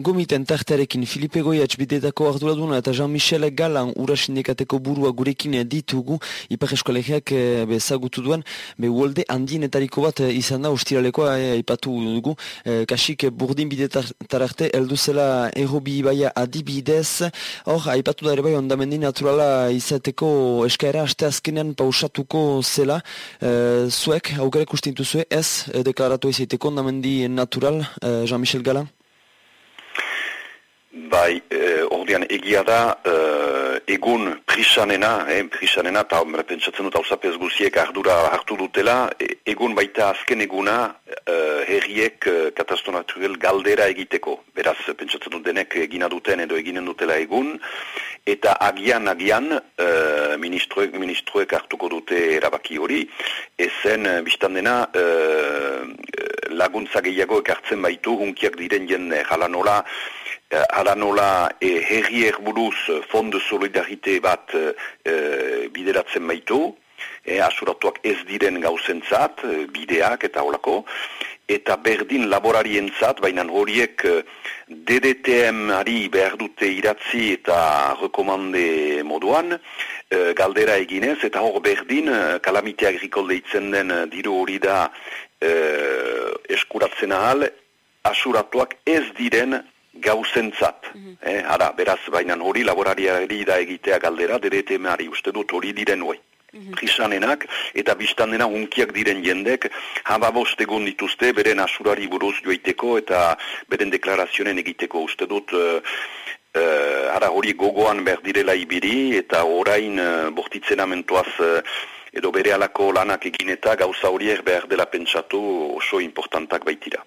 Gomiten tartarekin Filipe Goiatx bidetako arduraduna eta Jean-Michel Galan ura sindikateko burua gurekin ditugu. Ipar Eskolegiak e, bezagutu duen be uolde handienetariko bat e, izan da ustiralekoa e, ipatu dugu. E, kasik burdin bidetararte eldu zela errobi baia adibidez. Hor aipatu da ere bai ondamendi naturala izateko eskaera aste azkenean pausatuko zela. E, zuek aukerek ustintu zue ez e, deklaratu izateko ondamendi natural e, Jean-Michel Galan Bai, eh, ordean egia da, eh, egun prisanena, eh, prisanena, eta pentsatzen dut hausapez guziek ardura hartu dutela, e, egun baita azken eguna eh, herriek eh, katastronaturel galdera egiteko. Beraz, pentsatzen dut denek egina duten edo eginen dutela egun, eta agian, agian, eh, ministroek, ministroek hartuko dute erabaki hori, ezen, eh, biztan dena, eh, laguntza gehiago ekartzen baitu, hunkiak diren jende, jala nola, Uh, ala nola e, herrier buruz fond de solidarite bat e, bideratzen baitu, e, asuratuak ez diren gauzentzat, bideak eta holako, eta berdin laborarientzat, baina horiek DDTM-ari behar dute iratzi eta rekomande moduan, galdera eginez, eta hor berdin, kalamite agrikolde itzen den diru hori da eskuratzen ahal, asuratuak ez diren gauzentzat. Mm -hmm. ara, beraz, baina hori laborariari da egitea galdera, deretemari uste dut hori diren hoi. Mm eta biztan dena unkiak diren jendek, haba egun dituzte, beren asurari buruz joiteko eta beren deklarazionen egiteko uste dut, uh, uh, ara hori gogoan berdirela ibiri, eta orain uh, bortitzen amentuaz edo bere alako lanak egin eta gauza horiek behar dela pentsatu oso importantak baitira.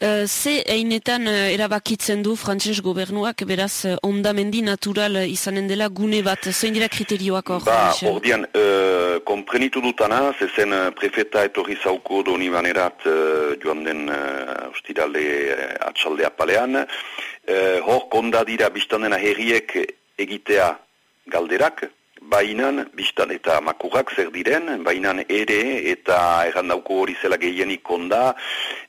Uh, ze einetan uh, erabakitzen du frantses gobernuak beraz uh, ondamendi natural izanen dela gune bat, zein dira kriterioak hor? Ba, hor dian, uh, komprenitu dutana, zezen uh, prefeta etorri zauko doni banerat uh, joan den uh, ustirale uh, atxaldea palean, uh, hor konda dira biztandena herriek egitea galderak, bainan, biztan eta makurrak zer diren, bainan ere eta erran dauko hori zela gehienik konda,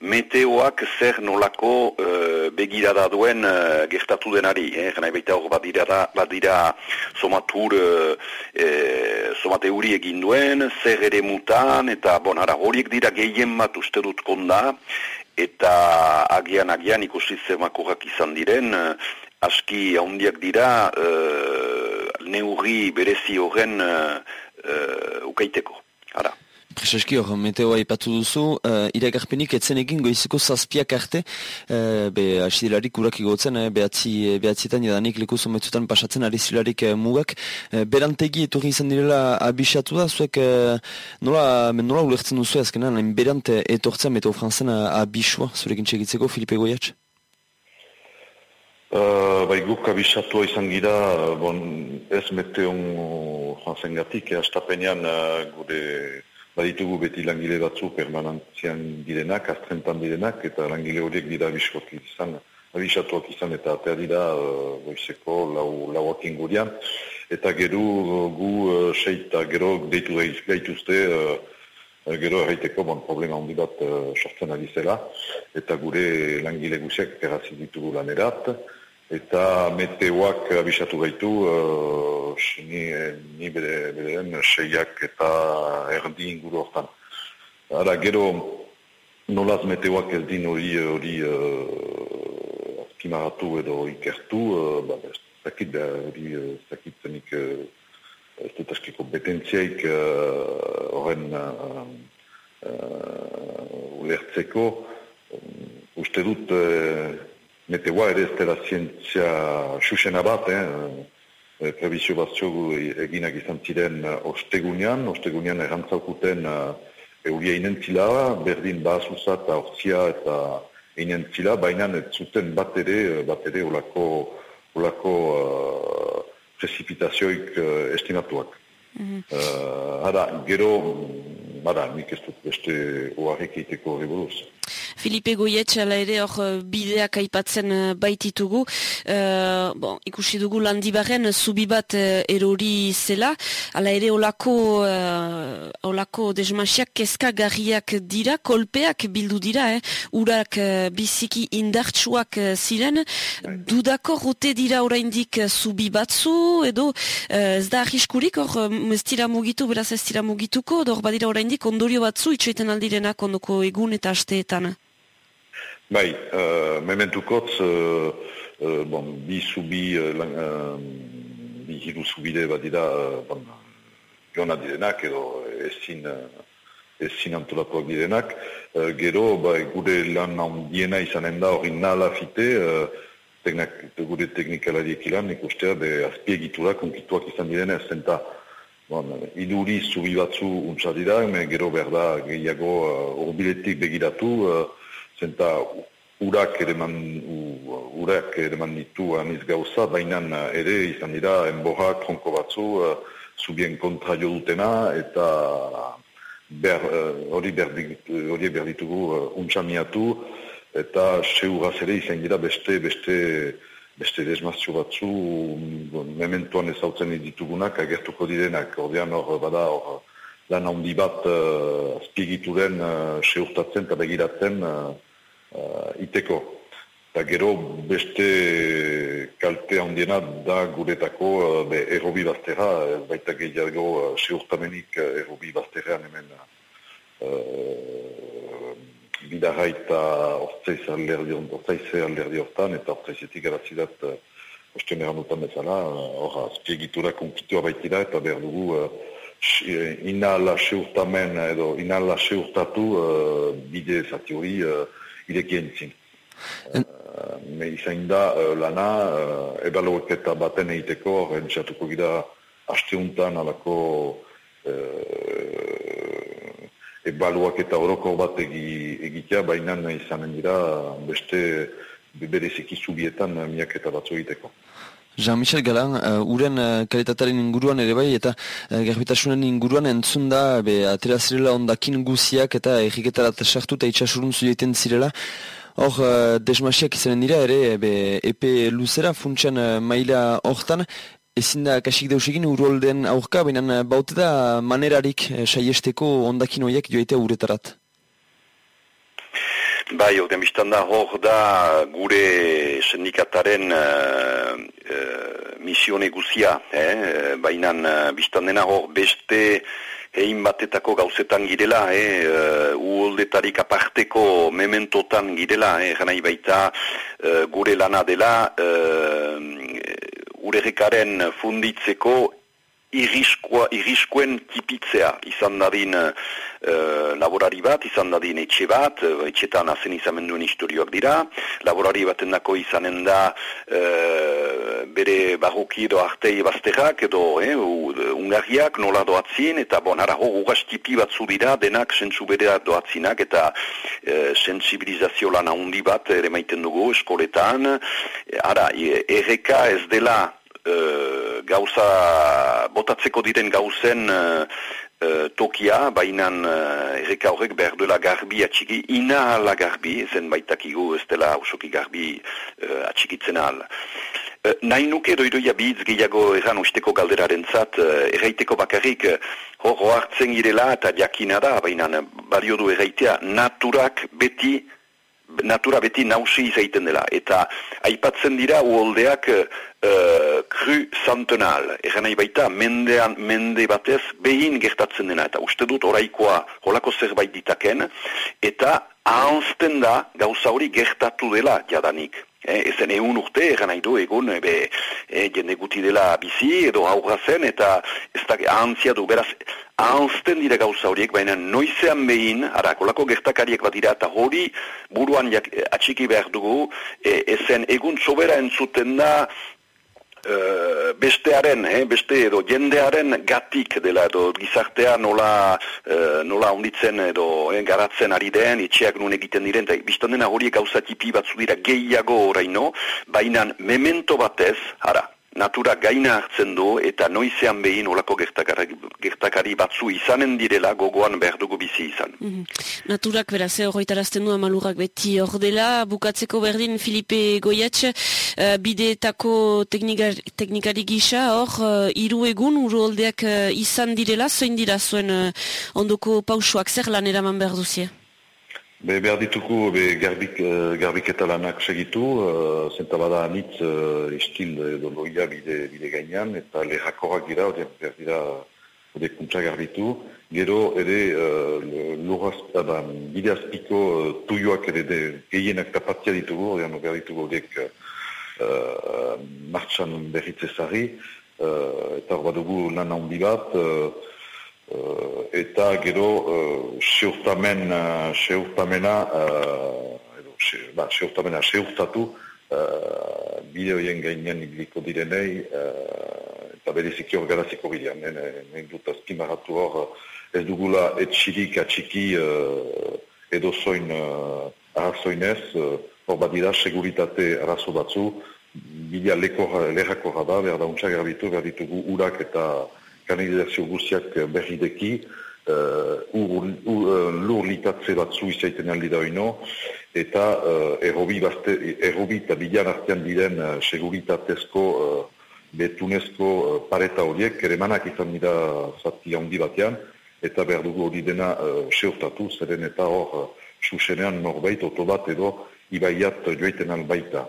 meteoak zer nolako uh, begirada duen uh, gertatu denari. Eh? Gana baita hor badira, badira somatur, uh, somate huri egin duen, zer ere mutan, eta bon, ara, horiek dira gehien bat uste dut konda, eta agian agian ikusitzen makurrak izan diren, aski haundiak dira uh, neurri berezi horren uh, uh, ukaiteko. Ara. Prezeski hor, meteoa ipatu duzu, uh, iragarpenik etzen egin goiziko zazpiak arte, uh, be asidilarik urak igotzen, uh, behatzi, behatzietan edanik leku zometzutan pasatzen ari zilarik uh, mugak. Uh, berantegi etorri izan direla abisatu da, zuek uh, nola, nola ulertzen duzu ezkenan, berante etortzen meteo franzen abisua, zurekin txegitzeko, Filipe Goiatx? Uh, bai guk abisatua izan gira, bon, ez meteon jantzen gatik, eh, astapenean uh, gure baditugu beti langile batzu permanentzian direnak, astrentan direnak, eta langile horiek dira abiskoak izan, abisatuak izan eta atea dira uh, goizeko lau, lauak ingurian. Eta gero gu uh, seita gero deitu gaituzte, uh, gero erraiteko bon, problema handi bat uh, sortzen ari zela, eta gure langile guziak errazi ditugu lanerat, eta meteoak abisatu gaitu, uh, ni, ni bere, bere seiak eta erdi inguru hortan. Ara, gero, nolaz meteoak ez din hori hori uh, azkimaratu edo ikertu, uh, ba, ez dakit, da, hori uh, zakitzenik uh, ez dut askiko betentziaik horren uh, uh, ulertzeko. Um, uste dut, meteoa ere ez dela zientzia susena bat, eh? E, prebizio batzio eginak izan ziren ostegunean, ostegunean errantzaukuten uh, euria inentzila, berdin bazuza eta ortzia eta inentzila, baina ez zuten bat ere, bat ere olako, olako uh, precipitazioik uh, estimatuak. Mm -hmm. uh, gero, bada, nik ez dut beste oarek eiteko revoluz. Filipe Goietxe, ala ere hor bideak aipatzen baititugu. Uh, bon, ikusi dugu landibarren zubi bat erori zela. Ala ere olako, uh, olako desmasiak kezkagarriak dira, kolpeak bildu dira, eh? urak biziki indartsuak ziren. Dudako rote dira oraindik zubi batzu, edo ez da arriskurik hor ez dira mugitu, beraz ez dira mugituko, hor badira oraindik ondorio batzu itxoiten aldirenak ondoko egun eta asteetan. Bai, uh, mementukotz, uh, uh, bon, bi zubi, uh, bi hiru zubide bat dira, uh, bon, jona direnak edo ezin, uh, ezin antolatuak direnak. Uh, gero, bai, gure lan handiena izanen da hori nala fite, uh, teknak, gure teknikalariek ilan, nik ustea, be azpiegitura konkituak izan direnez, zenta, bon, iduri zubi batzu untsa dira, gero behar da gehiago uh, begiratu, uh, zenta urak ere man, urak ere man ditu aniz gauza, baina ere izan dira enboha tronko batzu uh, zubien kontra jo dutena eta hori ber, ber, ber ditugu uh, untsamiatu eta seuraz ere izan dira beste beste beste desmazio batzu bon, mementuan ezautzen ditugunak agertuko direnak, ordean hor bada hor lan handi bat uh, azpigituren uh, seurtatzen eta begiratzen uh, iteko. Eta gero beste kalte handiena da guretako be, errobi bazterra, baita gehiago seurtamenik uh, errobi bazterrean hemen uh, bidarra eta ortsaiz alderdi hortan, eta ortsaizetik erazidat uh, osten eran dutan bezala, hor azpiegitura konkitua baitira eta behar dugu uh, inala seurtamen edo inala seurtatu uh, bide zati hori uh, irekien zin. En... Me izain da uh, lana, ebaluaketa baten egiteko, rentsatuko gira hasteuntan alako uh, ebaluaketa horoko bat egi, egitea, baina izanen dira beste bereziki zubietan uh, miaketa batzu egiteko. Jean-Michel Galan, uh, uren uh, kalitataren inguruan ere bai, eta uh, garbitasunen inguruan entzun da, be, atera zirela ondakin guziak eta egiketarat sartu eta itxasurun zudeiten zirela. Hor, uh, desmasiak izanen dira ere, be, epe luzera, funtsian uh, maila hortan, ezin da kasik deusegin urolden aurka, baina baute da manerarik saiesteko ondakin horiek joitea uretarat. Bai, ordean biztan da, hor da gure sindikataren uh, uh, misione guzia, eh? baina uh, biztan dena hor beste egin batetako gauzetan girela, eh? uh, uoldetarik aparteko mementotan girela, eh? gana baita uh, gure lana dela, uh, urerekaren funditzeko irriskuen tipitzea, izan dadin uh, laborari bat, izan dadin etxe bat, uh, etxetan azen izan duen historioak dira, laborari baten dako izanen da uh, bere barruki edo artei bazterrak edo eh, ungarriak nola doatzin, eta bon, ara hor tipi batzu dira, denak sentzu bere doatzinak, eta uh, sensibilizazio lan handi bat ere maiten dugu eskoletan, ara, erreka ez dela uh, gauza, botatzeko diren gauzen uh, tokia, baina uh, erreka horrek behar duela garbi atxiki, ina ala garbi, zen baitakigu ez dela hausoki garbi uh, atxikitzen al. Uh, nahi nuke doidoia bihitz gehiago eran usteko galderaren zat, uh, erraiteko bakarrik, hor hartzen girela eta jakina da, baina balio du erraitea, naturak beti natura beti nausi izaiten dela. Eta aipatzen dira uoldeak uh, kru santonal. Egan nahi baita, mendean, mende batez behin gertatzen dena. Eta uste dut oraikoa holako zerbait ditaken. Eta ahanzten da gauza hori gertatu dela jadanik. Eh, ezen egun urte, egan nahi du, egun, ebe, e, jende guti dela bizi, edo aurra zen, eta ez da ahantzia du, beraz, ahantzten dira gauza horiek, baina noizean behin, ara, kolako gertakariek bat dira, eta hori buruan jak, atxiki behar dugu, e, ezen egun sobera entzuten da, Uh, bestearen, eh, beste edo jendearen gatik dela edo gizartea nola, uh, nola onditzen edo eh, garatzen ari den, itxeak nun egiten diren, eta biztan dena horiek gauza tipi batzu dira gehiago oraino, baina memento batez, ara, natura gaina hartzen du eta noizean behin olako gertakari, gertakari batzu izanen direla gogoan behar dugu bizi izan. Mm Naturak beraz, eh, horretarazten du amalurrak beti hor dela, bukatzeko berdin Filipe Goiatx, uh, bideetako teknikari gisa hor, uh, iru egun uru uh, izan direla, zoin dira zuen uh, ondoko pausuak zer lan eraman behar duzie? Be, behar dituko be, garbik, uh, garbiketa lanak segitu, uh, zenta bada anitz uh, istil edo loia bide, bide gainean, eta lehakorak gira, behar dira ode kuntza garbitu. Gero ere uh, lurraz, bide azpiko uh, tuioak ere de, gehienak tapatia ditugu, odean behar ditugu odek uh, martxan berritze zari, uh, eta hor badugu lan handi bat, uh, Uh, eta gero uh, seurtamen, uh, seurtamena, uh, edo, se, ba, seurtamena seurtatu uh, bide horien gainean ibiliko direnei uh, eta bereziki hor garaziko bidean. Nen dut azkimaratu hor ez dugula etxirik atxiki uh, edo zoin uh, arrazoinez, uh, hor badira seguritate arazo batzu, bidea lehako da, behar da untsa garbitu, behar ditugu urak eta kanalizazio guztiak berrideki, uh, ur, ur, uh, lur litatze batzu izaiten aldi da oino, eta uh, errobi, bazte, errobi eta bilan artean diren uh, seguritatezko uh, betunezko uh, pareta horiek, ere manak izan dira zati handi batean, eta behar dugu hori dena uh, seurtatu, zeren eta hor, uh, susenean norbait, otobat edo, ibaiat joiten albaita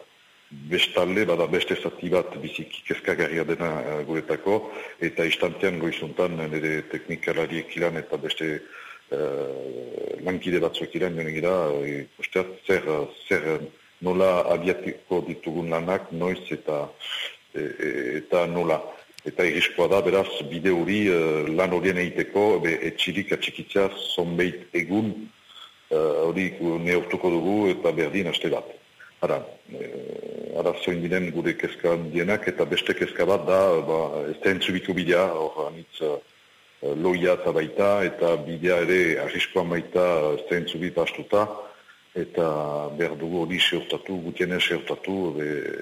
bestalde, bada beste zati bat biziki kezkagarria dena uh, guretako, eta istantean goizuntan nire teknikalariek ilan eta beste uh, lankide batzuek ilan joan egira, uh, zer, zer nola abiatiko ditugun lanak, noiz eta e, e, eta nola. Eta iriskoa da, beraz, bide hori uh, lan horien egiteko, be, etxirik atxikitzea zonbeit egun hori uh, neurtuko dugu eta berdin haste bat. Ara, e, arazoin diren gure kezka dienak eta beste kezka bat da, ba, ez da entzubiko bidea, hor anitz uh, loia eta baita, eta bidea ere arriskoan baita ez da entzubit astuta, eta behar dugu hori seurtatu, gutienen seurtatu,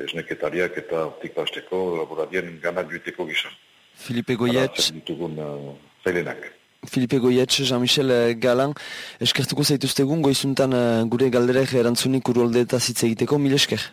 esneketariak eta hortik hasteko laboradien gana duiteko gizan. Filipe Goiet. ditugun uh, zailenak. Filipe Goietxe, Jean-Michel eh, Galan, eskertuko zaituztegun goizuntan eh, gure galderek erantzunik eta zitze egiteko, mil esker.